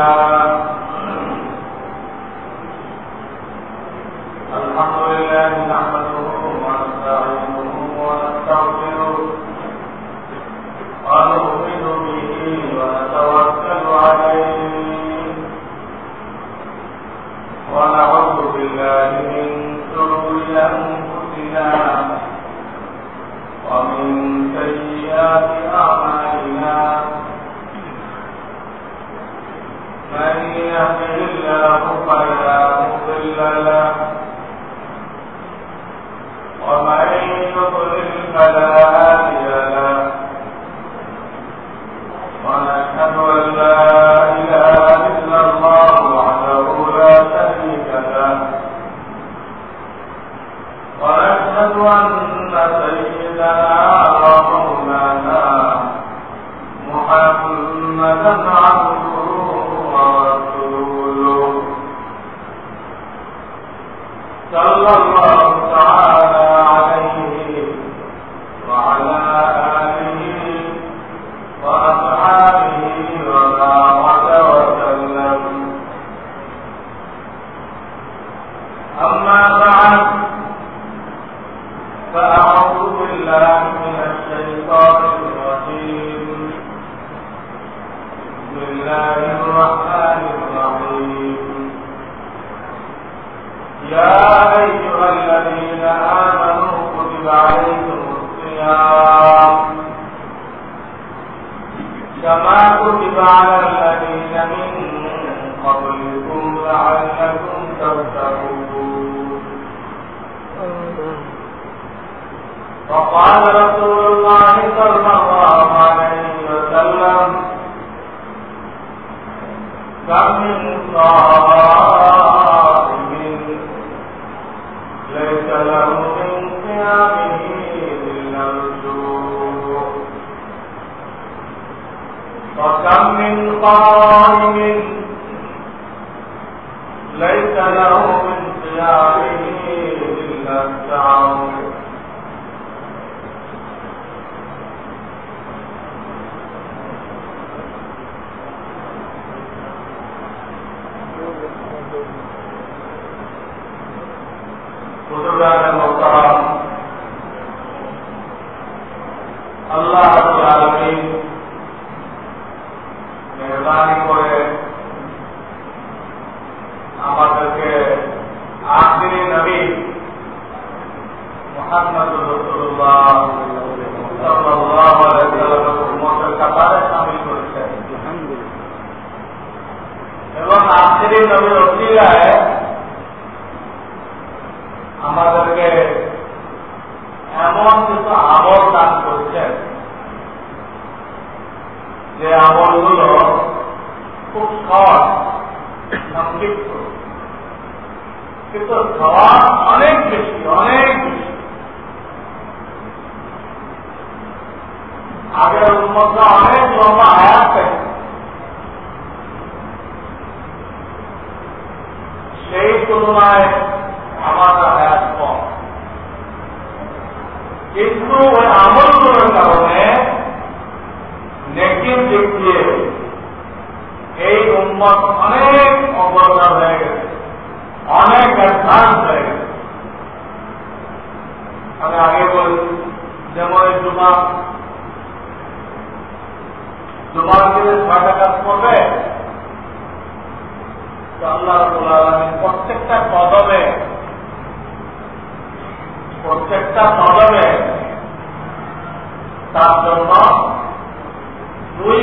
Amen.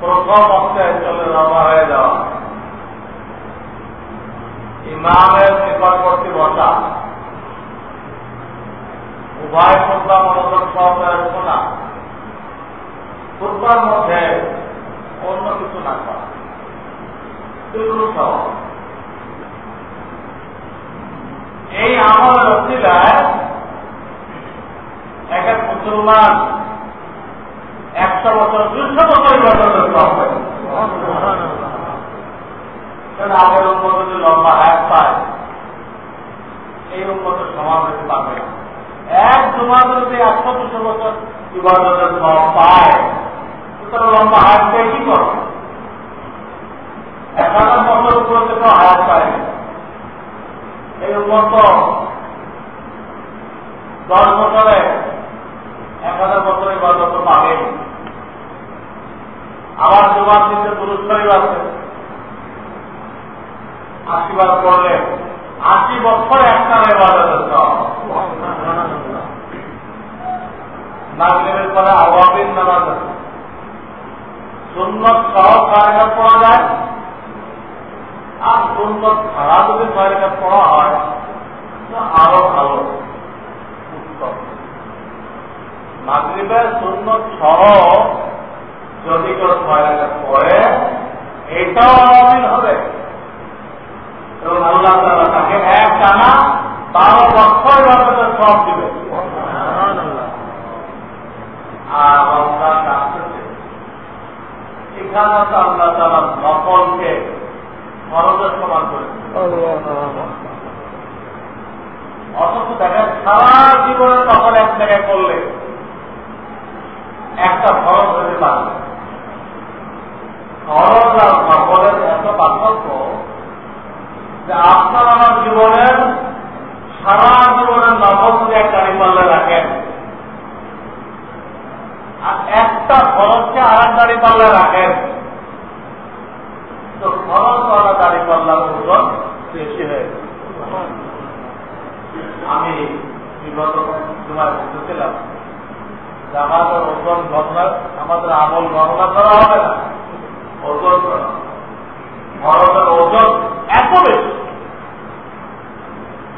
প্রথম অক্ষে চলে রওনা হয়ে যাওয়া ইমামের নিকটবর্তী বসা উভয় খুদ্া মনোযোগ সহকারে শোনা খুদ্ার মধ্যে অন্য কিছু না করা সহ এই আমার রসিলায় এক এক মুসলমান লম্বা হায়াত পায় সমাজ হতে পায় লম্বা কি করো এক হাজার বছর উপর হায়াত পায় এই উন্মত দশ বছরে এক হাজার বছর ইবাদত পাবে আবার জমার দিতে দুরুস্তরী আছে আশীর্বাদ করলে আশি বছর একটা ইবাদতের সব নাগরিকের পরে আওয়াবিন নামাজ আছে সুন্নত সহ ছয় পড়া যায় আর সুন্নত ছাড়া যদি ছয় রেখা পড়া হয় তো আরও ভালো উত্তম মাগরীবের সুন্নত সহ যদি কেউ ছয় রেখা পড়ে হবে। এবং আল্লাহ তালা তাকে এক টানা ইবাদতের সব দিবে। সারা জীবনে নকল এক জায়গায় করলে একটা খরচ হতে পারবে খরচ আর নকলের এত পার্থক্য আপনার আমার জীবনের সারা জীবনের নকল যদি এক গাড়ি রাখেন। আর একটা খরচকে আর এক গাড়ি রাখেন। তো খরচ ওয়ালা দাড়ি পাল্লার ওজন বেশি হয়ে আমি বিগত সময় বুঝতেছিলাম যে আমাদের ওজন আমাদের আমল গণনা করা হবে না, ওজন করা। খরচের ওজন এত বেশি।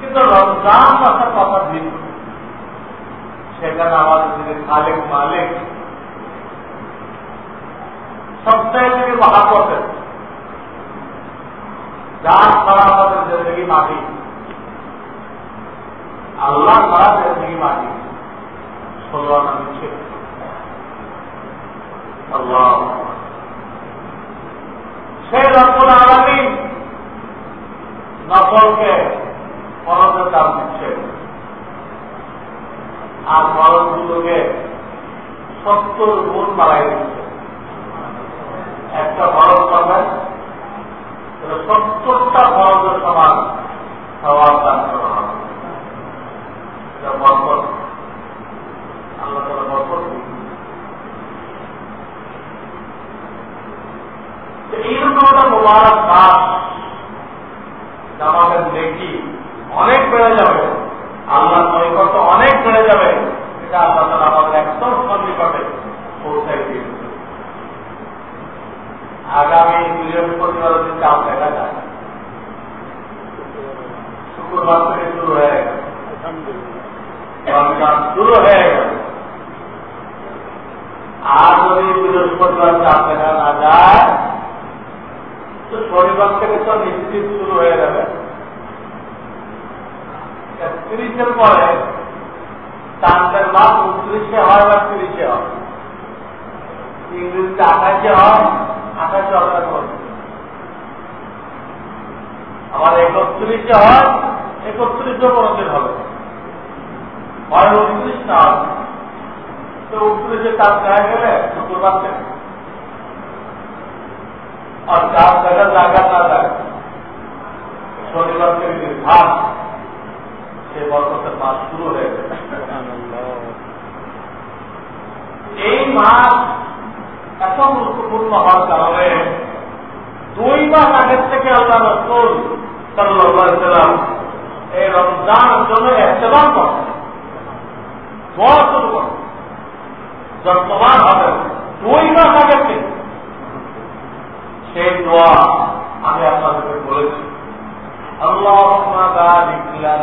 কিন্তু রমজান মাসের কথা ভিন্ন সেখানে আমাদের যিনি খালেক মালিক। সবচেয়ে থেকে মহাপথের যার ছাড়া আমাদের জিন্দগি মাটি আল্লাহ ছাড়া জিন্দগি মাটি ষোলো নিচ্ছে আল্লাহ সেই রকম আগামী নকলকে ফরজের দাম দিচ্ছে আর ফরজগুলোকে সত্তর গুণ বাড়াই দিচ্ছে একটা ফরজ পাবেন সত্তরটা ফরজের সমান সবার দান করা হবে। আল্লাহ একটা মোবারক কাজ আমাদের দেখি অনেক বেড়ে যাবে। আল্লাহ নৈকট্য অনেক বেড়ে যাবে। এটা আল্লাহ তালা আমাদের একদম সন্নিকটে পৌঁছাই দিয়েছে আগামী বৃহস্পতিবার দিন চাপ দেখা যায় শুক্রবার থেকে শুরু হয়ে গেছে। শুরু হয়ে আর যদি বৃহস্পতিবার চাপ দেখা না যায় শনিবার থেকে তো নিশ্চিত শুরু হয়ে যাবে। তিরিশের পরে চাঁদের মাস উনত্রিশে হয় বা তিরিশে হয়। ইংরেজিতে আঠাশে হয়, আঠাশে অর্থাৎ আবার একত্রিশে হয়, একত্রিশে কোনদিন হবে। হয় উনত্রিশ না তো উনত্রিশে চাপ দেখা গেলে শুক্রবার থেকে আর দেখা জায়গা না যায়, শনিবার থেকে নির্ঘাত সে বরকতের মাস শুরু হয়ে গেছে এই মাস এত গুরুত্বপূর্ণ হওয়ার কারণে দুই মাস আগের থেকে আল্লাহ রসুল সাল্লাম এই রমজানের জন্য এস্তেমাল করে দোয়া শুরু করে যত্নবান হবে, দুই মাস আগের থেকে সেই দোয়া আমি আপনাদেরকে বলেছি। আল্লাহ মাদা বিক্রিয়া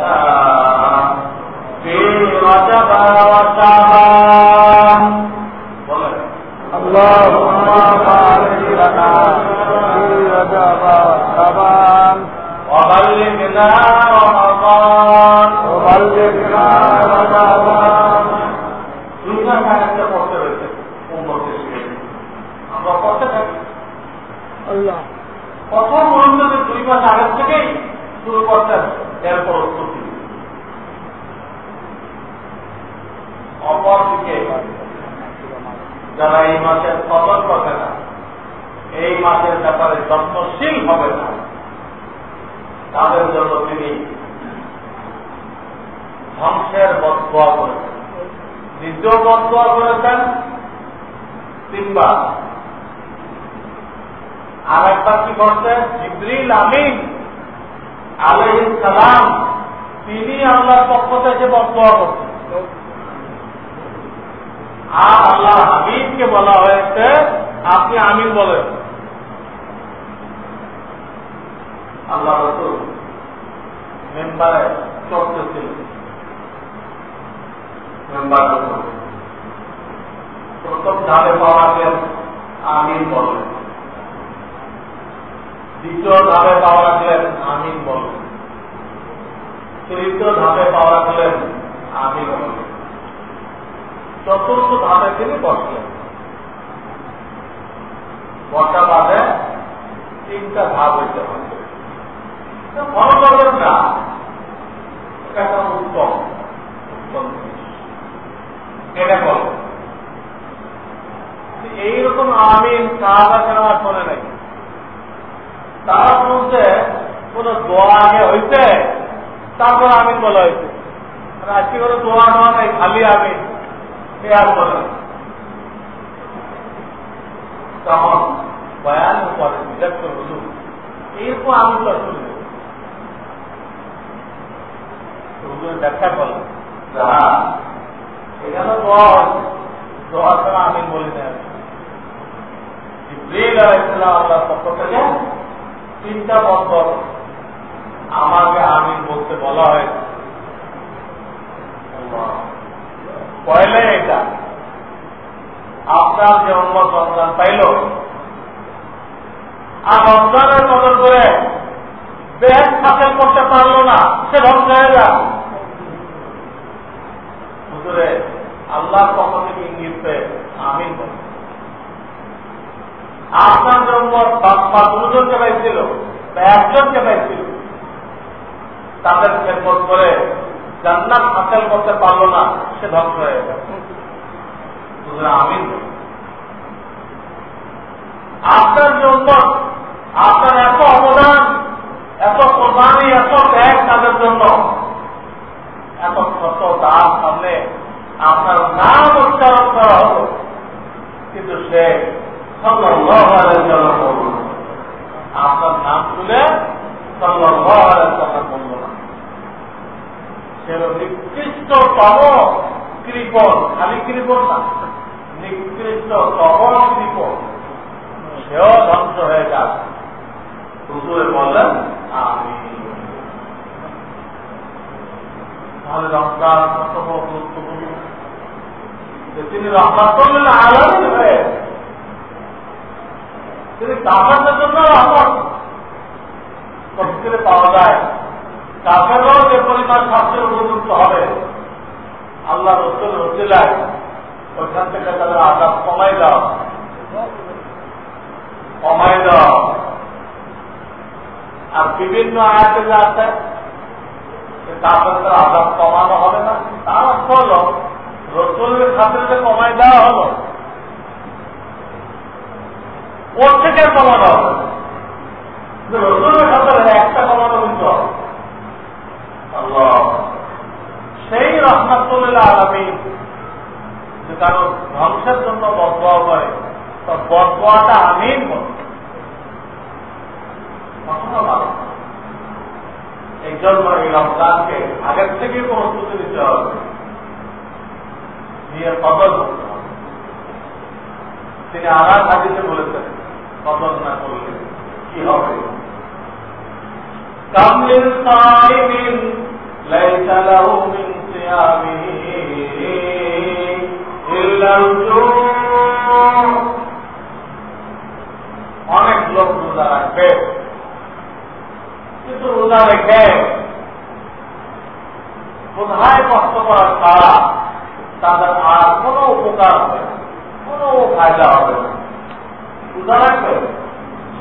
তৃতীয় ধাপে পাওয়া আমিন বলেন চতুর্থ ধাপে তিনি বসলেন। বসা বাদে তিনটা ধাপ হইতে হবে। মনে করবেন না। এটা উত্তম উত্তম এটা করবেন এইরকম আমিন সাহায্য কেনা শোনে নাই। তারা শুনছে কোন দোয়া আগে হইতে তারপর আমিন বলা হয়েছে। আজকে কোনো দোয়া নেওয়া নাই, খালি আমিন। সে আর বলে তখন বয়ান করে বিরক্ত এরকম আমি ব্যাখ্যা হ্যাঁ এখানে দোয়া হচ্ছে দোয়া ছাড়া আমি। বলি না তিনটা বছর আমাকে আমিন বলতে বলা হয়েছে পয়লে এটা। আপনার যে অন্য সন্তান পাইল, আর রমজানের বদল করে ব্যাগ হাসিল করতে পারল না, সে ধ্বংস হয়ে যা হুজুরে আল্লাহর পক্ষ থেকে ইঙ্গিত পেয়ে আমিন বলে। আপনার জন্য বাপ্পা দুজনকে পাইছিল, বা একজনকে পাইছিল তাদের খেদমত করে জান্নাত হাসিল করতে পারল না, সে ধ্বংস হয়ে সুতরাং আমিন। আপনার জন্য আপনার এত অবদান, এত কোরবানি, এত ত্যাগ তাদের জন্য, এত শত দান সামনে আপনার নাম উচ্চারণ করা হলো। কিন্তু সে আপনার নাম তুলে বলল না। নিকৃষ্টতম কৃপণ। খালি কৃপণ না নিকৃষ্টতম কৃপণ। সেও ধ্বংস হয়ে যাক। হুজুরে বললেন, আমি তাহলে রমজান গুরুত্বপূর্ণ। তিনি রহমাতুল্লাহ আলমী হয়ে, তিনি কাফেরদের জন্য রহমত পাওয়া যায়। কাফেররাও যে পরিমাণ শাস্তির উপযুক্ত হবে, আল্লাহ রসুল রসিলায় ওইখান থেকে তাদের আজাব কমাই দাও। কমাই দাও। আর বিভিন্ন আয়াতে যে আছে কাপড়ের আজাব কমানো হবে না, তার অর্থ হল, রসুলের খাতে যে কমাই দেওয়া হলো ওর থেকে কমানো হবে? রসুলের খাতে একটা কমানো কিন্তু হবে আল্লাহ সেই কারও ধ্বংসের জন্য বদয়া করে তো বদয়াটা আমি বলে। এই জন্য এই রমজানকে আগের থেকে প্রস্তুতি দিতে হবে। নিয়ে কদর তিনি আরাম হাজিতে বলেছেন, কদর না করলে কি হবে? কামলিন সাইমিন, লাইসা লাহু অনেক লোক রোজা রাখবে কিন্তু রোজা রেখে কোথায় কষ্ট করা ছাড়া তাদের আর কোনো উপকার হবে না কোনো ফায়দা হবে না। বুঝা রাখবে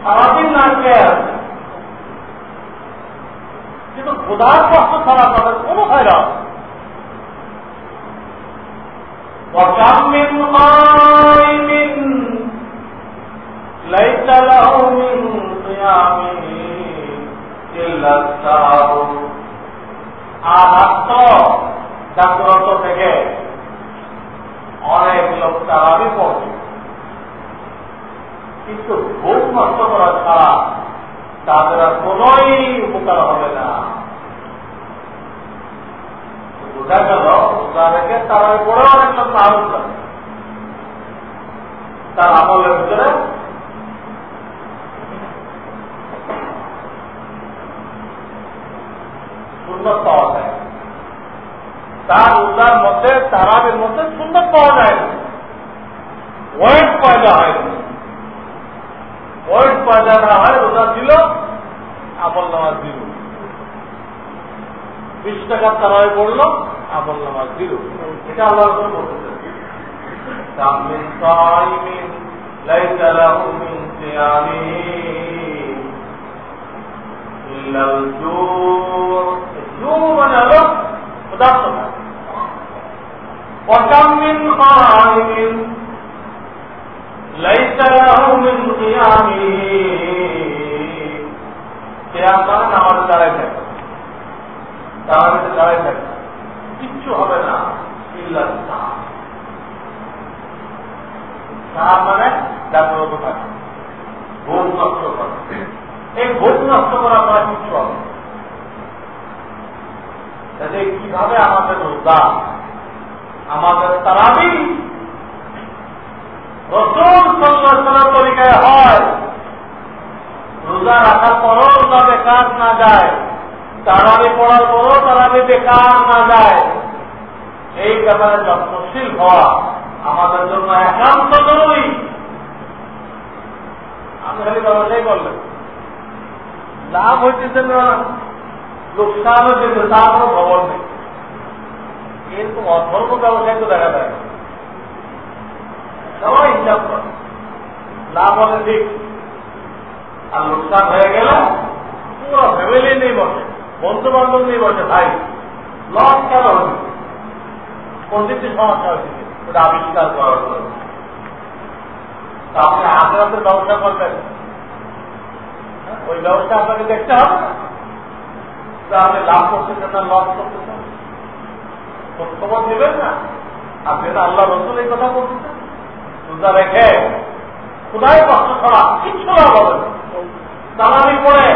সারাদিন আছে কিন্তু খোদার কষ্ট ছাড়া তাদের কোনো ফায়দা হবে না। وكم من قائم ليس له من صيامه إلا السهر আহাত্ত জাগ্রত থেকে অনেক লোক তারাবি পড়বে কিন্তু ভোগ নষ্ট করা ছাড়া তাদের আর কোনই উপকার হবে না বোঝা গেল রেখে তারা পড়ে অনেক লোক সাহস করে তার আমলের ভিতরে সুন্দর পাওয়া যায়। তার রোজার মধ্যে তারাবের মধ্যে সুন্দর পাওয়া যায় ওয়েট পয়দা হয় ওয়েট পয়দা না হয়, রোজা দিল, আমল নামাজ দিল। বিশ টাকার তারায় পড়ল আমল নামাজ দিল এটা আল্লাহ রসুল বলতেছে من صائم ليس له من صيامه إلا الجوع الجوع মানে হলো ক্ষুধার্ততা وكم من قائم ليس له من قيامه قيام মানে নামাজ দাঁড়ায় থাকে তাহলে দাঁড়ায় থাকে কিচ্ছু হবে না। সাহাব মানে জাগ্রত থাকে। ভোগ নষ্ট করে। এই ভোগ নষ্ট করা করা কিচ্ছু হবে তাহলে কীভাবে আমাদের রোজা, আমাদের তারাবি রসুল সল্লাহ তরিকায় হয়। রোজা রাখার পরও রোজা বেকার না যায় তারাবি পড়ার পরও তারাবি বেকার না যায়। এই ব্যাপারে যত্নশীল হওয়া আমাদের জন্য একান্ত জরুরি। আমি খালি ব্যবসায় করলেন লাভ হইতেছে না, লোকসান হচ্ছে তার কোনো খবর নেই। কিন্তু অধর্ম ব্যবসায় তো দেখা যায় সবাই হিসাব করে। লাভ হলে ঠিক। আর লোকসান হয়ে গেলে পুরো ফ্যামিলি নেই বসে বন্ধু বান্ধব নেই বসে ভাই লস কেন হচ্ছে প্রতিটি সমস্যা হচ্ছে ওটা আবিষ্কার করার জন্য আপনি আগ্রাতের ব্যবস্থা করবেন। ওই ব্যবস্থা আপনাকে দেখতে হবে। না আপনি লাভ করতেছেন না লস করতেছেন খবর নেবেন না। আপনি তো আল্লাহ রসুল এই কথা বলতেছেন রোজা রেখে কোথায় কষ্ট করা কিচ্ছু লাভ হবে না তালামি করে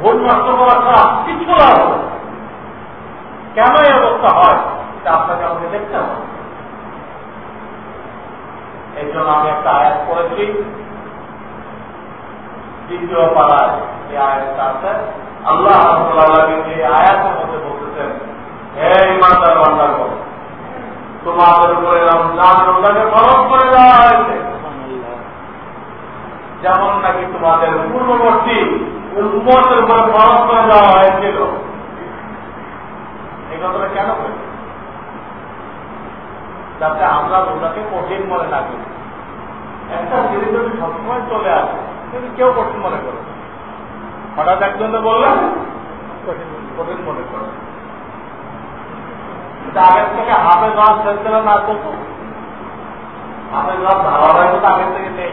ভোট নষ্ট করা ছাড়া কিচ্ছু হবে কেন এই অবস্থা হয়? এটা আপনাকে আমাকে দেখতে হবে। এই জন্য আমি একটা আয়াত করেছি দ্বিতীয় পাড়ায় এই আয়াতটা আছে, আল্লাহ যে আয়াতের মধ্যে বলতেছেন, হে ইমানদার বান্দার তোমাদের উপরে রমজান রোজাকে খরচ করে দেওয়া হয়েছে। যেমন নাকি তোমাদের পূর্ববর্তী উন্মতের উপরে খরচ দেওয়া হয়েছিল। এই কথাটা কেন হয়েছে যাতে আমরা রোজাকে কঠিন মনে না একটা জিনিস যদি সবসময় চলে আসে, কিন্তু কেউ কঠিন মনে করে হঠাৎ একজন বললেন, কঠিন মনে করে আগের থেকে হাফে গাছ ফেলতে না করতো হাফে গাছ ধারাবাহিকতা আগের থেকে নেই।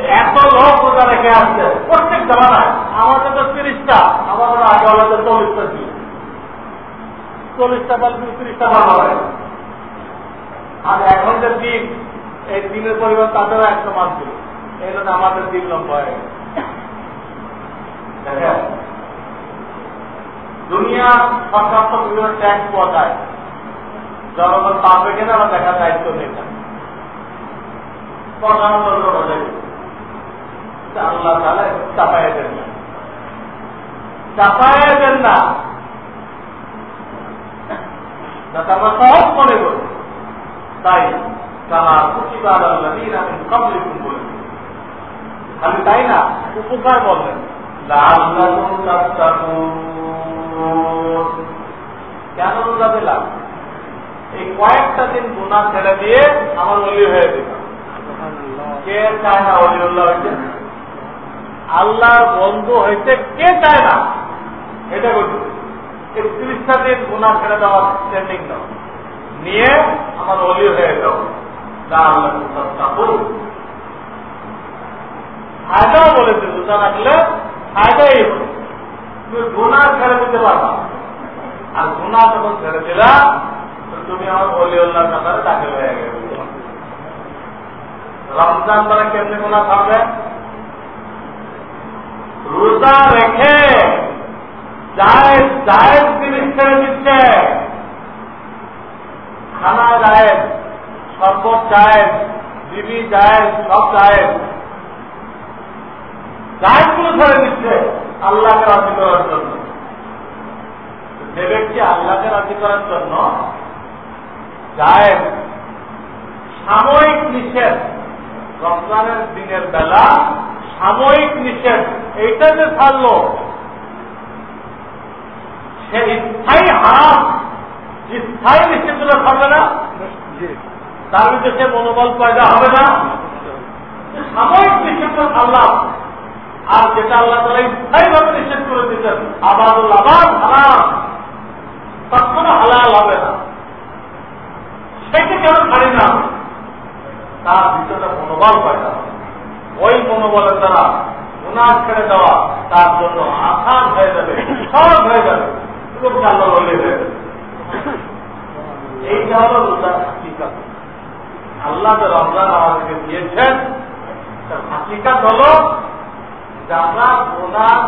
এত লোক ওটা রেখে আসছে। প্রত্যেক জামানায়। আমাদের তো তিরিশটা। আমাদের আগে তো চল্লিশটা ছিল চল্লিশটা পাল তিরিশটা পাল হবে। আর এখন যে দিন, এই দিনের পরিমাণ তাদেরও একটা মান ছিল এই জন্য আমাদের দিন লম্বা হয়ে দুনিয়া সরকার তো বিভিন্ন ট্যাক্স পাওয়া জনগণ পাবে কিনা বা দেখা দায়িত্ব নেই। না প্রধান হয়ে যাবে। আল্লাহ তাহলে চাপাই দেন না চাপাই দেন না আমরা সহজ মনে করি। তাই কামা কুচিবার আল্লাহ আমি কমলিকুম বলে। খালি তাই না, উপকার বললেন কেন রোজা দিলাম এই কয়েকটা দিন গুণা ছেড়ে দিয়ে আমার অলি হয়ে দিল কে চায় না অলিউল্লাহ হয়েছে আল্লাহর বন্ধু হয়েছে কে চায় না? এটা বলছি একত্রিশটা দিন গুণা ছেড়ে দেওয়ার ট্রেন্ডিং দাও নিয়ে আমার অলি হয়ে যাও। যা আল্লাহ ফায়দাও বলেছে, রোজা রাখলে ফায়দাই হবে। তুমি গুণা ছেড়ে দিতে পারবা। আর গুণা যখন ছেড়ে দিলা তুমি আমার অলিউল্লাহ কাতারে দাখিল হয়ে গেলে। রমজান তারা কেমনি গুণা খাবে রোজা রেখে জায়েজ জায়েজ জিনিস ছেড়ে দিচ্ছে খানা জায়েজ, শরবত জায়েজ, বিবি জায়েজ, সব জায়েজ। জায়েজগুলো ছেড়ে দিচ্ছে আল্লাহকে রাজি করার জন্য। যে ব্যক্তি আল্লাহকে রাজি করার জন্য? জায়েজ। সাময়িক নিষেধ। রমজানের দিনের বেলা সাময়িক নিষেধ এইটা যে ছাড়লো সে স্থায়ী হারাম স্থায়ী নিষেধগুলো থাকবে না তার মধ্যে সে মনোবল পয়দা হবে না। সাময়িক নিষেধ আল্লাহ আর যেটা আল্লাহ তালা স্থায়ী ভাবে নিষেধ করে দিচ্ছেন আবার আবার হারাম তখন হালাল হবে না। সেটা কেন ছাড়ি না? তার ভিতরে মনোবল পয়দা হবে। ওই মনোবলের দ্বারা গুণার ছেড়ে দেওয়া, তার জন্য আসান হয়ে যাবে, সব হয়ে যাবে। খুব বলে হয়ে এইটা হলো রোজার হাকিকাত আল্লাহ যে রমজান আমাদেরকে দিয়েছেন, তার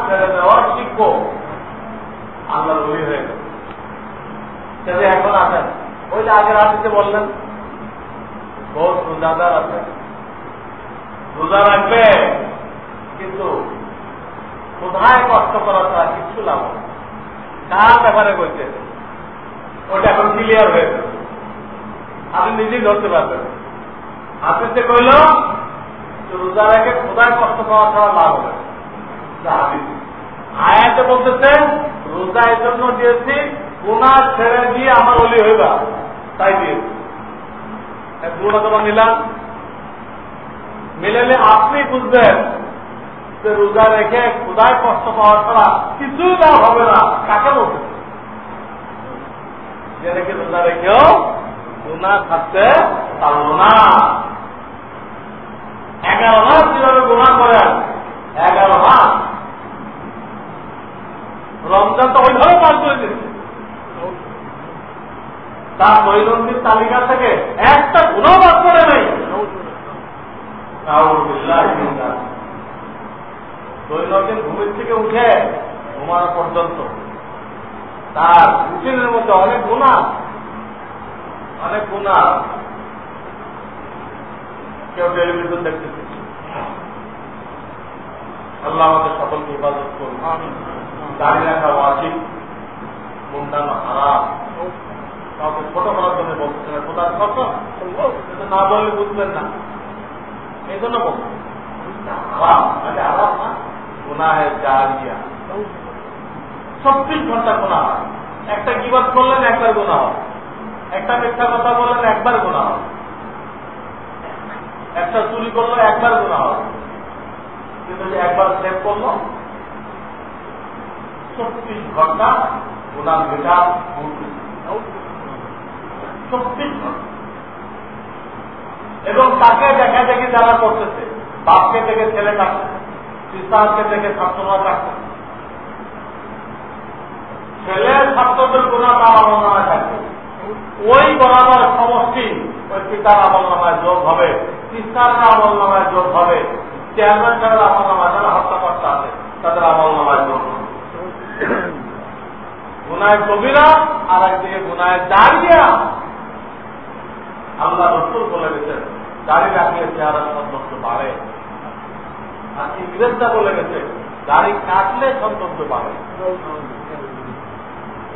ছেড়ে দেওয়ার শিখব। আল্লাহ রবি হয়ে গেল। এখন আছেন ওই যে আগের বললেন, বহুত রোজাদার আছে। রোজা রাখবে, কিন্তু কোথায় কষ্ট করা ছাড়া কিচ্ছু লাভ কার ব্যাপারে করছে ওটা এখন ক্লিয়ার হয়েছে আপনি নিজেই ধরতে পারবেন। হাতিতে কইল রোজা রেখে কোথায় কষ্ট পাওয়া ছাড়া লাভ হবে আয়াতে বলতেছে, রোজা এর জন্য দিয়েছি গুণা ছেড়ে দিয়ে আমার অলি হইবা। তাই দিয়েছি। গুণা তোমার নিলাম। মিলালে আপনি বুঝবেন যে রোজা রেখে কোথায় কষ্ট পাওয়া ছাড়া কিছুই লাভ হবে না। কাকে বলতে যে রেখে রোজা রেখেও গুণা পারল না। এগারো মাস কীভাবে গুণা করেন? এগারো মাস। রমজান তো ওইভাবে পাস করে দিচ্ছে তার দৈনন্দিন তালিকা থেকে একটা গুণও বাদ করে নেই। দৈনন্দিন ঘুমের থেকে উঠে ঘুমানো পর্যন্ত। তার রুটিনের মধ্যে অনেক গুণা অনেক গুণা কেউ টেলিভিশন দেখতেছে। আল্লাহ আমাদের সকলকে ইবাদত করুন। দাঁড়িয়ে রাখা ওয়াজিব মুন্ডানো হারাম। কাউকে ছোট করার জন্য বলতেছে না কোথায় কত না বললে বুঝবেন না। এই জন্য মানে চব্বিশ ঘণ্টা গুণা হয় একটা কিবাদ করলেন, একবার গুণা হয় একটা মিথ্যা কথা বললেন, একবার গুণা হয় একটা চুরি করল একবার গুণা হয় কিন্তু একবার সেভ করল, চব্বিশ ঘণ্টা গুণার মেটা চব্বিশ ঘণ্টা। এবং তাকে দেখা দেখি যারা করতেছে। বাপকে থেকে ছেলে কাটছে পিসাকে থেকে ছাত্ররা কাটছে ছেলে ছাত্রদের গুণা তার আমল থাকবে। ওই বরাবর সমষ্টি ওই পিতার আমল নামায় যোগ হবে পিতার আমল নামায় যোগ হবে, চেয়ারম্যান সাহেবের আমল নামায় যারা হত্যাকর্তা আছে, তাদের আমল নামায় যোগ হবে। গুনায় কবিরা আর একদিকে গুনায় দাঁড়িয়া আল্লাহ রসুল বলে দিচ্ছেন দাড়ি রাখলে চেহারা সৌন্দর্য বাড়ে আর ইংরেজরা বলে গেছে, দাড়ি কাটলে সৌন্দর্য বাড়ে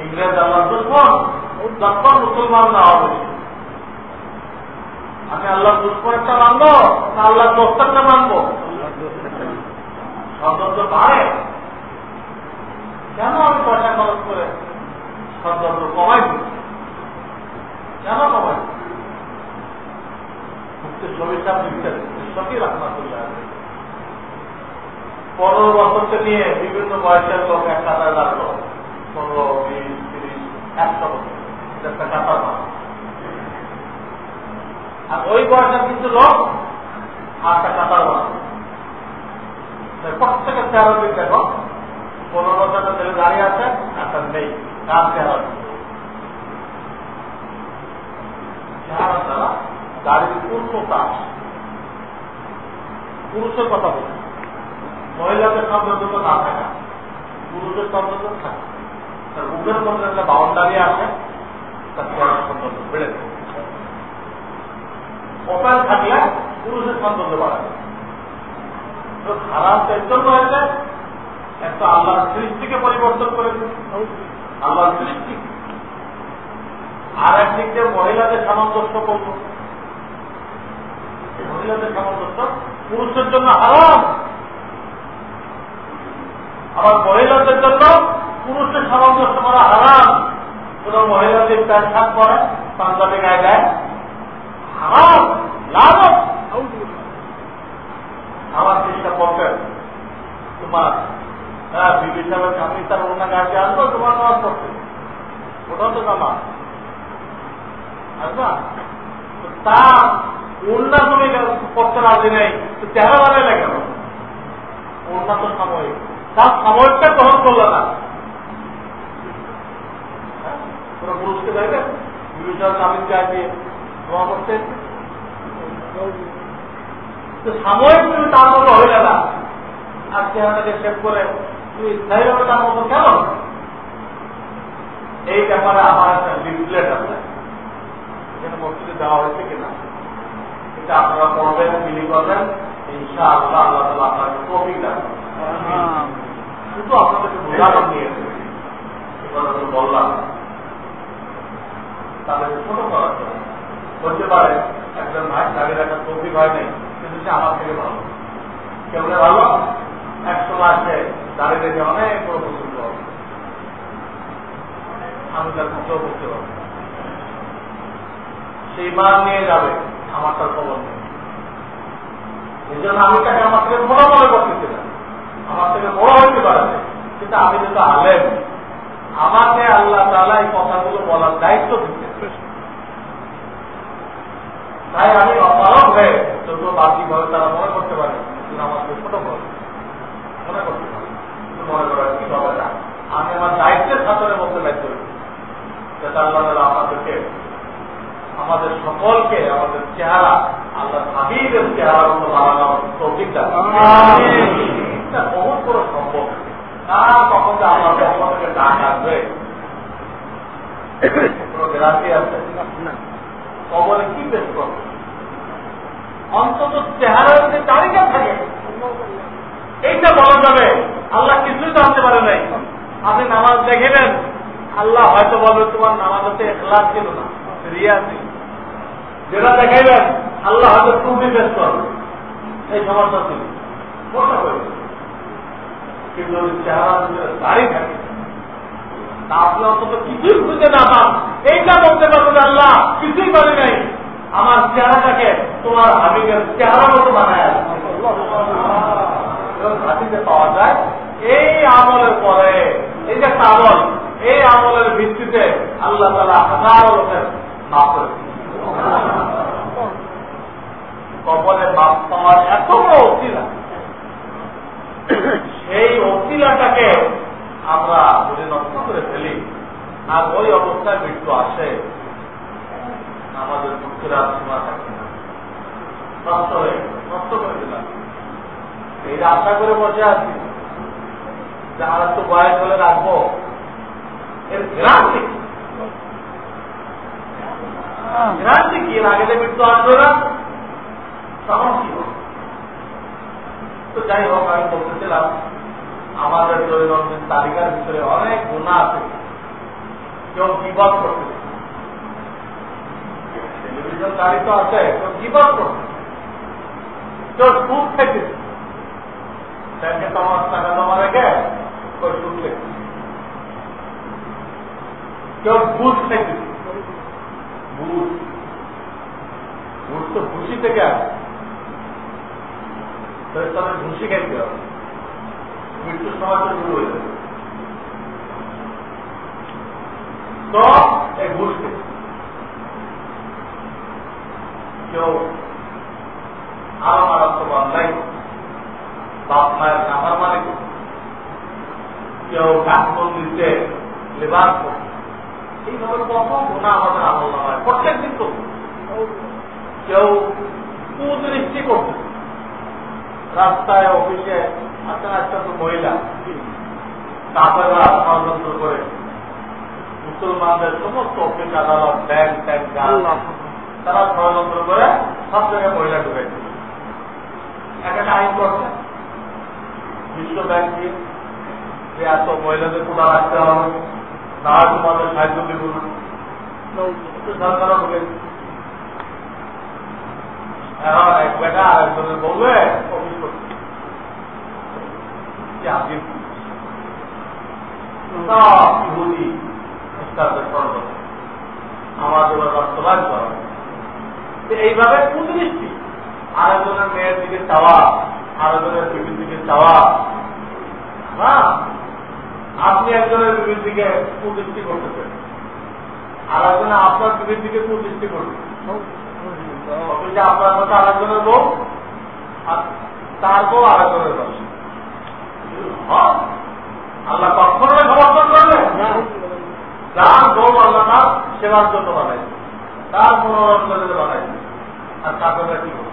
ইংরেজ আল্লাহ দুশ্মন যখন মুসলমান না হবে। আমি আল্লাহ দুশ্মনটা মানবো, না আল্লাহ দোস্তারটা মানবো। সৌন্দর্য বাড়ে কেন আমি পয়সা খরচ করে সৌন্দর্য কমাই? কেন কমাই? পনেরো বছরকে নিয়ে বিভিন্ন বয়সের লোক এক কাতায় লাগল। পনেরো, বিশ, তিরিশ, একশো বছর। একটা কাতার আর ওই বয়সের কিছু লোক আটটা কাতার মানুষ প্রত্যেকের চেহারা দিক দেখো। পনেরো বছরের ছেলে দাঁড়িয়ে আছে একটা নেই কার চেহারা। চেহারা গাড়ির পূর্ণতা পুরুষের কথা বলি। মহিলাদের তো না থাকা। পুরুষের সৌন্দর্য থাকে। তার মধ্যে একটা বাউন্ডারি আছে, তার সৌন্দর্য বেড়ে কপাল থাকলে পুরুষের সৌন্দর্য বাড়াবে খারাপ এর জন্য হয়েছে একটা সৃষ্টিকে পরিবর্তন করে আল্লাহর সৃষ্টি। আর একদিক মহিলাদের সামঞ্জস্য করব। মহিলাদের সামঞ্জস্য পুরুষের জন্য হারাম। আবার মহিলাদের জন্য পুরুষের সামঞ্জস্য করা হারাম। কোন মহিলাদের প্যান্ট শার্ট পরে পাঞ্জাবি গায়ে গায়ে হারাম লাভ আমার চেষ্টা করতেন তোমার হ্যাঁ বিবি সাহেবের আমি তার অন্য গাড়ি আসব তোমার নামাজ পড়তে ওটাও তো জামা আসবা? তা অন্য তুমি করতে রাজি নেই তো চেহারা না কেন তো সাময়িক। তার সাময়িকটা গ্রহণ করল না। কোনো পুরুষকে দেখবেন বিবি সাহেব স্বামীর গায়ে দিয়ে করতে সাময়িক তুমি তার মতো হইলে না। আর চেহারাটাকে শেভ করে তুমি স্থায়ীভাবে তার মতো কেন? এই ব্যাপারে আমার একটা লিফলেট আছে। এখানে মসজিদে দেওয়া হয়েছে কিনা। এটা আপনারা পড়বেন বিলি করবেন ইনশা আল্লাহ আল্লাহ তালা আপনাকে টপিক দেবেন শুধু আপনাদেরকে বোঝানো নিয়ে বললাম তাদেরকে ছোট করার জন্য। হতে পারে একজন ভাই তাদের একটা টপিক হয় নাই কিন্তু সে আমার থেকে ভালো। কেমন ভালো? এক সময় আসে দাঁড়িয়ে দেখে অনেক বড় পছন্দ হবে আমি তার বুঝতে পারব। সেই মান নিয়ে যাবে। আমার তার খবর নেই। এই জন্য আমি তাকে আমার থেকে বড় মনে করতেছি না আমার থেকে বড় হইতে পারে কিন্তু আমি যেহেতু আলেম। আমাকে আল্লাহ তালা এই কথাগুলো বলার দায়িত্ব দিতে তাই আমি অপারক হয়ে যত বাহ্যিকভাবে তারা মনে করতে পারে আমাকে ছোট করে মনে করতে পারে। মনে করার কি না আমি আমার দায়িত্বের সাথনের মধ্যে দায়িত্ব যাতে আল্লাহ তালা আমাদেরকে আমাদের সকলকে, আমাদের চেহারা, আল্লাহ হাবিবের চেহারার মতো বানানোর তৌফিকটা এটা বহুত বড় সম্ভব আর কখন যে আমার পক্ষ থেকে ডাক আসবে? কবলে কি পেশ করবে? অন্তত চেহারার যে তালিকা থাকে। এইটা বলা যাবে। আল্লাহ কিছুই জানতে পারে নাই। আপনি নামাজ দেখেলেন আল্লাহ হয়তো বলবে, তোমার নামাজ হচ্ছে এখলাস ছিল না, রিয়া ছিল। যেটা দেখাইবেন আল্লাহ হয়তো পেশ করবে। এই সমস্যা ছিল চেহারা আল্লাহ আমার চেহারাটাকে তোমার হাবিবের চেহারা মতো বানায় হাতিতে পাওয়া যায়, এই আমলের পরে, এই যে একটা এই আমলের ভিত্তিতে আল্লাহ তালা হাজার লোকের মাপ করে কবলে মাপ পাওয়ার এত বড় অতিলা। সেই অতিলাটাকে আমরা যদি নষ্ট করে ফেলি। আর ওই অবস্থায় মৃত্যু আসে। আমাদের মুক্তির আর থাকে না। নষ্ট হয়ে নষ্ট করে দিলাম। এই আশা করে বসে আছি। যে আর একটু বয়স হলে রাখব। এর গ্রান্তি আগে মৃত্যু তখন কি হবে তো যাই হোক, আমি আমাদের দৈনন্দিন তালিকার ভিতরে অনেক গুণা আছে। কেউ বিপদ করতে টেলিভিশন গাড়ি তো আছে, কেউ বিপদ করতে কেউ সুদ থেকে ব্যাংকে তোমার টাকা জমা রেখে কেউ ঘুষ থেকে ঘুষ ঘুষ তো ঘুষি থেকে আসে। তাহলে ঘুষি খাইতে হবে। মৃত্যুর তো শুরু হয়ে তো, এই ঘুষ থেকে কেউ আরও মারাত্মক অন্যায়, বাপ মায়ের নামার মানে কেউ গাছবন্দিতে লেবার করছে এইভাবে কত গুণা আমাদের আমল প্রত্যেক দিন তো কেউ কুদৃষ্টি করছে রাস্তায় অফিসে একটা একটা তো মহিলা তারপরে করে মুসলমানদের সমস্ত অফিস আদালত ব্যাংক ট্যাঙ্ক তারা ষড়যন্ত্র করে সব জায়গায় মহিলা ঢুকে একটা আইন করছে বিশ্ব ব্যাংক যে এত মহিলাদের কোথা রাখতে হবে না তোমাদের সাহায্য দিব না। সরকারও করা এইভাবে কুদৃষ্টি। আরেকজনের মেয়ের দিকে চাওয়া, আরেকজনের বিবির দিকে চাওয়া। হ্যাঁ? আপনি একজনের বিবির দিকে কুদৃষ্টি করতেছেন। আর একজনে আপনার বিবির দিকে কুদৃষ্টি অফিসে আপনার মতো আরেকজনের বউ, আর তার বউ আরেকজনের বউ। আল্লাহ কখনোই সমর্থন করবে যার বউ আল্লাহ তার সেবার জন্য বানাই তার মনোরঞ্জনের বানাই আর তারপরে কি করবে?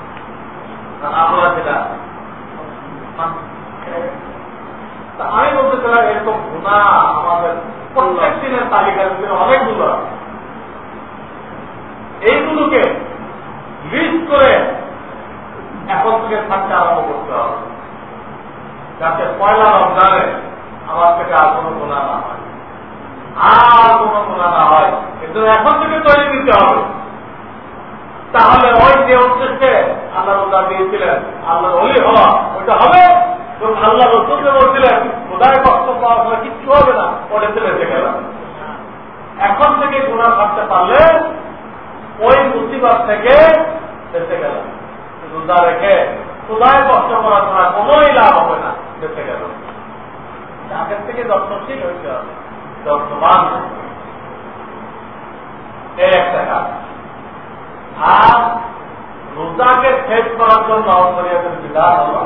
আমরা সেটা আমি এইগুলোকে লিস্ট করে এখন থেকে থাকতে আরম্ভ করতে হবে। যাতে পয়লা রমজানে আমার থেকে আর কোনো গুণা না হয়। আর কোনো গুণা না হয়। কিন্তু এখন থেকে তৈরি দিতে হবে। তাহলে ওই যে উদ্দেশ্যে আল্লাহ রোজা দিয়েছিলেন আল্লাহ অলি হওয়া, ওইটা হবে আল্লাহ রসুলকে বলছিলেন কোথায় কষ্ট পাওয়া হলে কিচ্ছু হবে না। ওটা চলে এসে গেল এখন থেকে গুণা থাকতে পারলে ওই মুসিবত থেকে বেঁচে গেল রোজা রেখে কোথায় কষ্ট করা ছাড়া কোনোই লাভ হবে না, বেঁচে গেল আগের থেকে যত্নশীল হইতে হবে, যত্নবান এই একটা কাজ। আর রোজাকে শেষ করার জন্য শরীয়তের বিধান হল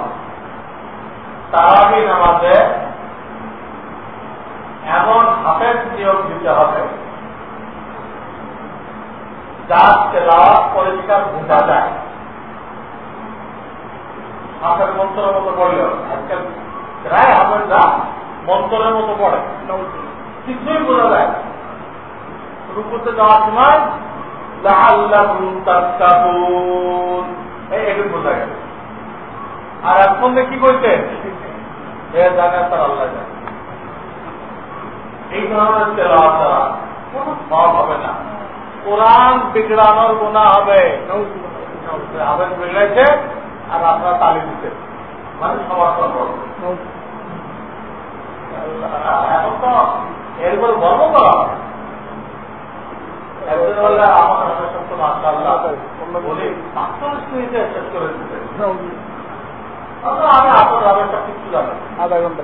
তারাবি নামাজে এমন হাফেজ নিয়োগ দিতে হবে তেলাওয়াত পরিষ্কার বোঝা যায়। হাফের মন্ত্রের মতো পড়লে আজকাল প্রায় হাফেজরা মন্ত্রের মতো পড়ে কিছুই বোঝা যায় রুকুতে যাওয়ার সময় আর এখন কি করছে এ জায়গায় তার আল্লাহ যায় এই ধরনের তেলাওয়াত দ্বারা কোনো সব হবে না। কোরআন বিগড়ানোর গুণা হবে। আবেগ বিগড়াইছে আর আপনারা তালি দিচ্ছে মানে সমর্থন করবে এখন তো এরপর গর্ব করা একজন বললে আমার সত্য মাসাল্লাহ বলি পাঁচচল্লিশ মিনিটে শেষ করে দিতে। আমি আপনার কিছু জানি আধা ঘণ্টা।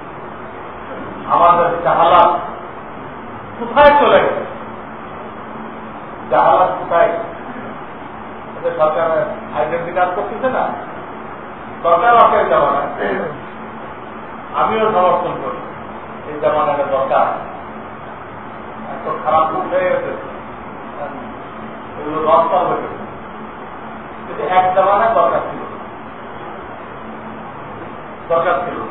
আমাদের জাহালাত কোথায় চলে গেছে? জাহালাত কোথায়? সরকার আইডেন্টি কার্ড করতেছে না? এই জামানা আমিও সমর্থন করি। এই জামানাটা দরকার। এত খারাপ হয়ে গেছে। এগুলো হয়ে গেছে এক জামানায় দরকার ছিল। দরকার ছিল।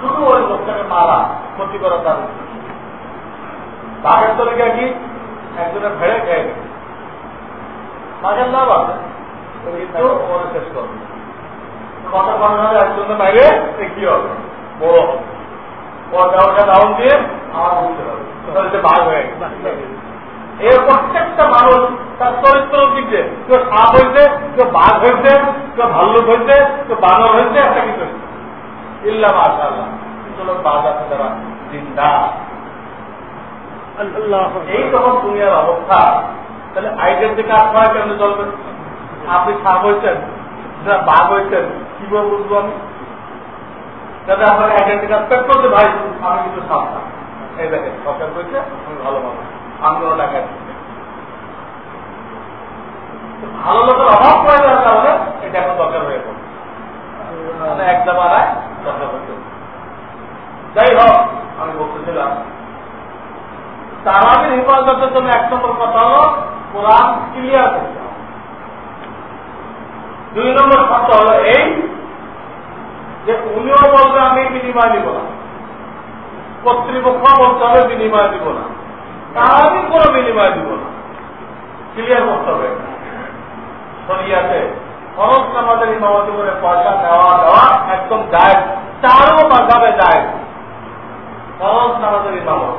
শুধু ওই লোকটাকে মারা, ক্ষতি করা তার বাঘের তরিকা কি? ভেড়ে খেয়ে গেছে। বাঘের লাভ আছে মানুষ তার চরিত্র দিচ্ছে হয়েছে, কেউ বাঘ হয়েছে, কেউ ভাল্লুক হয়েছে, কেউ বানর হয়েছে, একটা কিছু ইল্লা কিছু লোক আছে এই দুনিয়ার অবস্থা তাহলে আপনি সাপ হয়েছেন বাঘ হয়েছেন কীভাবে বুঝব আমি? যাতে আপনার আইডেন্টি কার্ড পেট করতে ভাই আমি কিন্তু সাপ না। এই দেখেন সরকার বলছে আমি ভালো টাকা ভালো লোকের অভাব পড়ে যাওয়ার কারণে এটা এখন দরকার হয়ে পড়ে। মানে এক জামানায় দরকার হচ্ছে যাই হোক, আমি বলতেছিলাম, তারাবির হেফাজতের জন্য এক নম্বর কথা হলো, কোরআন ক্লিয়ার করতে হবে। দুই নম্বর কথা হলো এই যে উনিও বলবে, আমি বিনিময় দিব না। কর্তৃপক্ষ বলতে হবে, বিনিময় দিব না। তারাবির কোনো বিনিময় দিব না। ক্লিয়ার করতে হবে। শরিয়াতে খরচ নামাজের ইমামতি করে পয়সা নেওয়া দেওয়া একদম যায় চারও মাঝাবে যায় খরচ নামাজের ইমামত।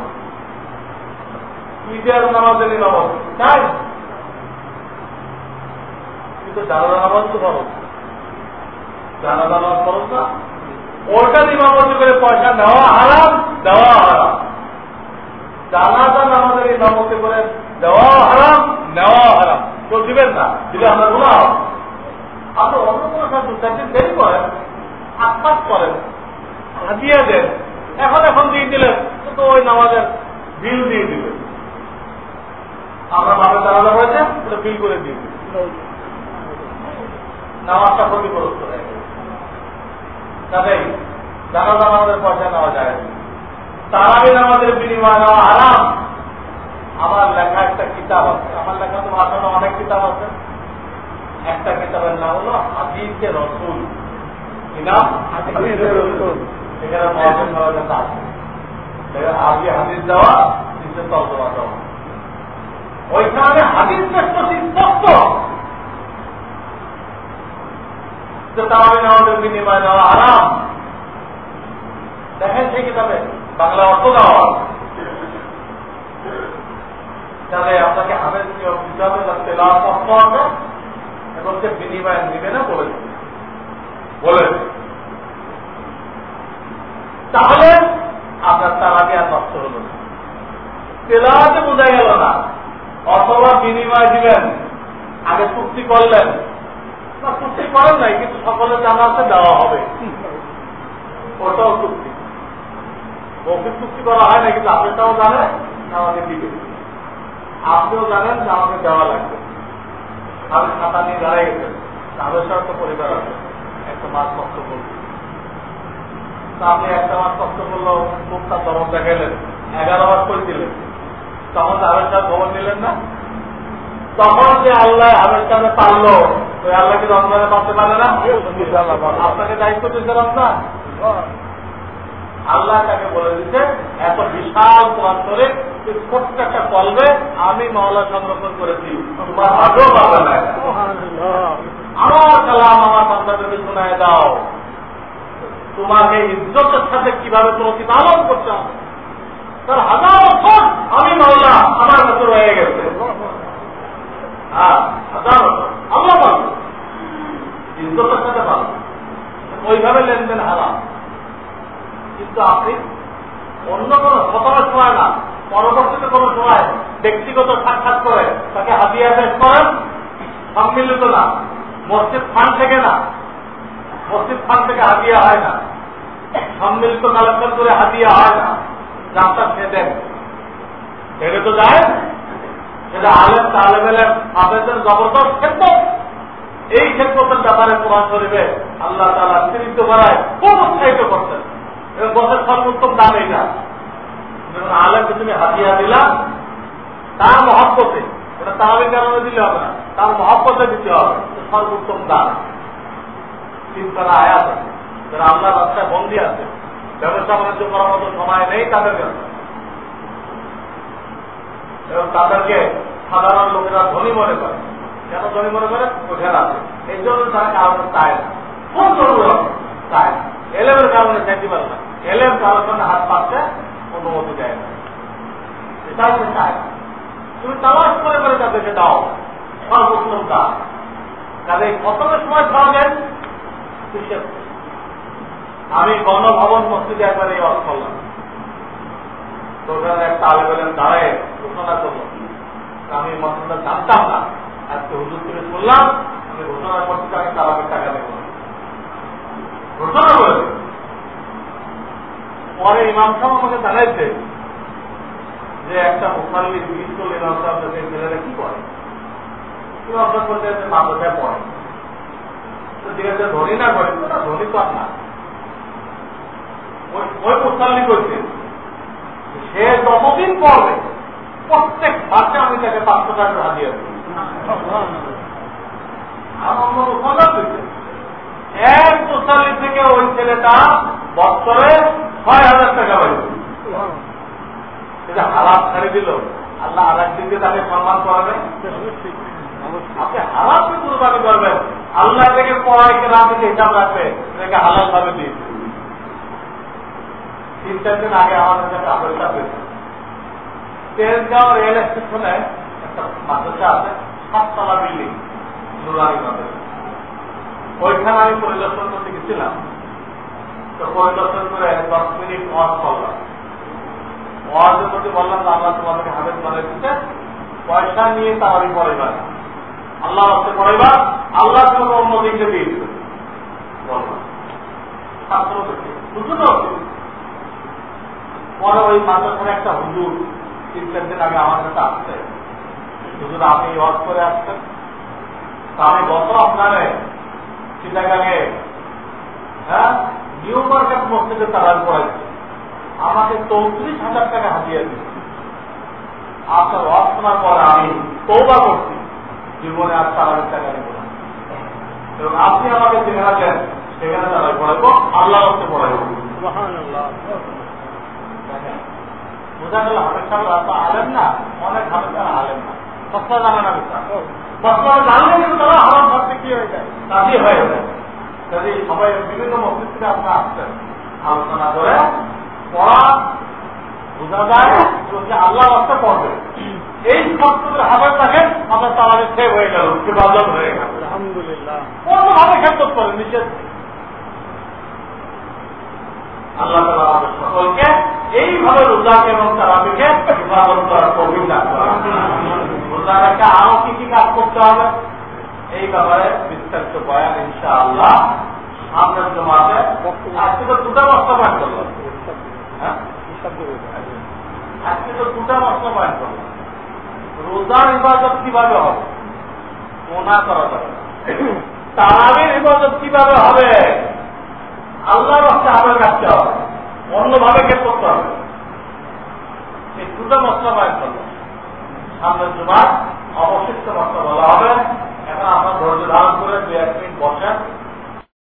ঈদের নামাজের ইমামত। চাই কিন্তু জানাজা নামাজ তো খরচ। জানাজা নামাজ খরচ না। ওটা ইমামতি করে পয়সা নেওয়া হারাম, দেওয়া হারাম। জানাজা নামাজের ইমামতি করে দেওয়া হারাম, নেওয়া হারাম। তো দিবেন না। যদি আমরা গুণা হবে। আপনি অন্য কোনো কাজ দু দেরি করেন আত্মাস করেন হাতিয়ে দেন। এখন এখন দিয়ে দিলেন তো ওই নামাজের বিল দিয়ে দিবেন আমরা বাপের জানাজা হয়েছে, ওটা বিল করে দিয়ে দিবেন নামাজটা ক্ষতিগ্রস্ত হয়ে গেছে। কাজেই জানাজা আমাদের পয়সা নেওয়া যায় তারাবি নামাজের বিনিময় নেওয়া আরাম আমার লেখা একটা কিতাব আছে। আমার লেখা তো আসলে অনেক কিতাব আছে। একটা কিতাবের নাম হলো হাদিসে রসুল। কি নাম? এখানে মহাজন সবার কাছে আছে। আজকে হাদিস দেওয়া নিচে তর্জমা দেওয়া। ওইখানে হাদিস স্পষ্ট যে নামাজের বিনিময় নেওয়া আরাম দেখেন সেই কিতাবে বাংলা অর্থ দেওয়া তাহলে আপনাকে নিয়ম দিতে তেলা স্পষ্ট হবে। এবং সে বিনিময় নিবে না। বলে বলে তাহলে আপনার তারাকে আর নষ্ট হল না। তেলাতে বোঝা গেল না। অথবা বিনিময় দিবেন, আগে চুক্তি করলেন। না, চুক্তি করেন নাই, কিন্তু সকলে জানা আছে দেওয়া হবে। ওটাও চুক্তি। মৌখিক চুক্তি করা হয় না, কিন্তু আপনারটাও জানেন আমাকে দিবে আপনিও জানেন যে আমাকে দেওয়া লাগবে। আমি খাতা নিয়ে দাঁড়াই গেছেন তাদের সাথে তো পরিবার আছে। একটা মাস কষ্ট করল আপনি একটা মাস কষ্ট করল মুখটা দরদ দেখাইলেন। এগারো মাস করে দিলেন? তখন সাহেব খবর নিলেন না? তখন যে আল্লাহ আবের সাহেবে পারল ওই আল্লাহ কি রমজানে পারতে পারে না? আপনাকে দায়িত্ব দিচ্ছে রমজান? আল্লাহ তাকে বলে দিচ্ছে এত বিশাল প্রান্তরে প্রত্যেকটা কলবে আমি মহলা সংরক্ষণ করেছি। আমার কালাম আমার বান্দাদেরকে শোনায় দাও। তোমাকে ইজ্জতের সাথে কীভাবে প্রতিপালন করতে হবে? তার হাজার বছর আমি মহল্লা আমার কাছে রয়ে গেছে। হাজার বছর আল্লাহ পাবো ইজ্জতের সাথে পাবো ওইভাবে লেনদেন হারাম। কিন্তু আপনি অন্য কোন সতরের সময় না, পরবর্তীতে কোন সময় ব্যক্তিগত সাক্ষাৎ করে তাকে হাতিয়া পেশ করেন, সম্মিলিত না, মসজিদ ফান থেকে না, মসজিদ ফান থেকে হাতিয়া হয় না, সম্মিলিত কালেকশন করে হাতিয়া হয় না যাত্রা সে দেন তো যায়, সেটা আলেম তালেম এলেম আপনাদের জবরদস্ত ক্ষেত্র। এই ক্ষেত্রের ব্যাপারে কোরআন শরীফে আল্লাহ তালা স্মৃত করায় খুব উৎসাহিত করতেন। বছর সর্বোত্তম দাম এটা। আলেমকে তুমি হাতিয়া দিলা তার মহব্বতে ওটা তারাবির কারণে দিলে হবে না, তার মহব্বতে দিতে হবে সর্বোত্তম দাম। চিন্তার আয়াত আছে। যারা আল্লাহ রাস্তায় বন্দি আছে, ব্যবসা বাণিজ্য করার মতো সময় নেই তাদের কাছে এবং তাদেরকে সাধারণ লোকেরা ধনী মনে করে। কেন ধনী মনে করে? ওঠেন আছে। এই জন্য তারা কারণে চায় না। কোন জরুরত? চায় না। এলেমের কারণে চাইতে পারে না। এলেম কারোর সামনে হাত পাচ্ছে অনুমতি দেয় না। এটা হচ্ছে চায়। তুমি তালাশ করে করে তাদেরকে দাও। সর্বোত্তম কাজ। কাজে কতটা সময় খাওয়াবেন আমি গণভবন মসজিদে একবার এই অর্থ করলাম। তো ওখানে একটা আলে বলেন দাঁড়ায়, ঘোষণা করল আমি মসজিদটা জানতাম না। আজকে হুজুর থেকে শুনলাম, আমি ঘোষণা করছি আমি তালাকের টাকা দেব ঘোষণা করে পরে ইমাম সাহেব আমাকে জানাইছে যে একটা মুখাল্লি জিজ্ঞেস করলে ইমাম সাহেব ছেলেরা কি করে? ইমাম পড়ে। তো জিজ্ঞাসা ধনী না করে না, ধনী তো ওই করছে সে যতদিন পড়বে, প্রত্যেক মাসে আমি তাকে পাঁচশো টাকা দেবো এক মুসাল্লি থেকে ওই ছেলেটা বছরে ছয় হাজার টাকা সেটা হালাত ছাড়ে দিল। আল্লাহ আর তাকে সম্মান করাবে। আপনি হালাতকে কুরবানি করবেন। আল্লাহ থেকে পড়ায় কেনা থেকে হিসাব রাখবে, এটাকে হালাল ভাবে দিয়েছে তিন, চার দিন আগে আমাদের কাছে আবেদনটা রেল স্টেশনে একটা মাদ্রাসা আছে, সাততলা বিল্ডিং, নুরানি মাদ্রাসা। ওইখানে আমি পরিদর্শন করতে গেছিলাম। তো পরিদর্শন করে দশ মিনিট ওয়াজ করলাম। ওয়াজের প্রতি বললাম আল্লাহ তোমাদেরকে হাবেদ বানিয়ে দিচ্ছে পয়সা নিয়ে তারাবি পড়াইবার আল্লাহ রাস্তে পড়াইবার আল্লাহ তোমাকে অন্য দিকে দিয়ে দিবে। পরে ওই মাদ্রাসার একটা হুজুর তিন চার দিন আগে আমার কাছে আসছে। হুজুর, আপনি ওয়াজ করে আসছেন? আমি গত আপনারে। চিটাগাঙে। হ্যাঁ? নিউ মার্কেট মসজিদে তারা পড়াইছে আমাকে চৌত্রিশ হাজার টাকা হাতিয়ে দিচ্ছে আপনার শোনার পরে আমি তৌবা করছি। জীবনে আর হাজার টাকা নেব না। এবং আপনি আমাকে যেখানে দেন সেখানে তারা পড়াইবো আল্লাহ হচ্ছে পড়াইবো বোঝা গেল হামের সাহেব আলেন না অনেক সাহেব আলেন না। সস্তা জানে না বিচার সস্তা জানলে কিন্তু তারা হারাম ভাবতে কি হয়ে যায়? তাদের হয়ে যায়। কাজে সবাই বিভিন্ন মসজিদ থেকে আপনার আসছেন আলোচনা করে পড়া বোঝা যায় যে আল্লাহ রাস্তা পড়বে। এই শব্দের হাবের থাকে আপনার তালাবে সেভ হয়ে গেল হয়ে গেল। আলহামদুলিল্লাহ। কোনোভাবে ক্ষেত্র করেন নিষেধ? আল্লাহ তালা আমাদের সকলকে এইভাবে রোজাকে এবং তারাবিকে ইবাদত করার প্রবীণ রোজা রেখে আরও কি কি কাজ করতে হবে? এই ব্যাপারে বিস্তারিত বয়ান ইনশা আল্লাহ সামনের জমাতে আজকে তো দুটা বস্তা পাঠ করল হ্যাঁ? আজকে তো দুটা বস্তা পাঠ করল রোজার ইবাদত কীভাবে হবে? মোনা করা যাবে তারাবির ইবাদত কীভাবে হবে? আল্লাহ রাস্তা আবার রাখতে হবে। অন্যভাবে কে করতে হবে এই দুটো মশলা বাইর করল সামনের জুমার অবশিষ্ট মশলা বলা হবে। এখন আপনার ধৈর্য ধারণ করে দু এক মিনিট বসে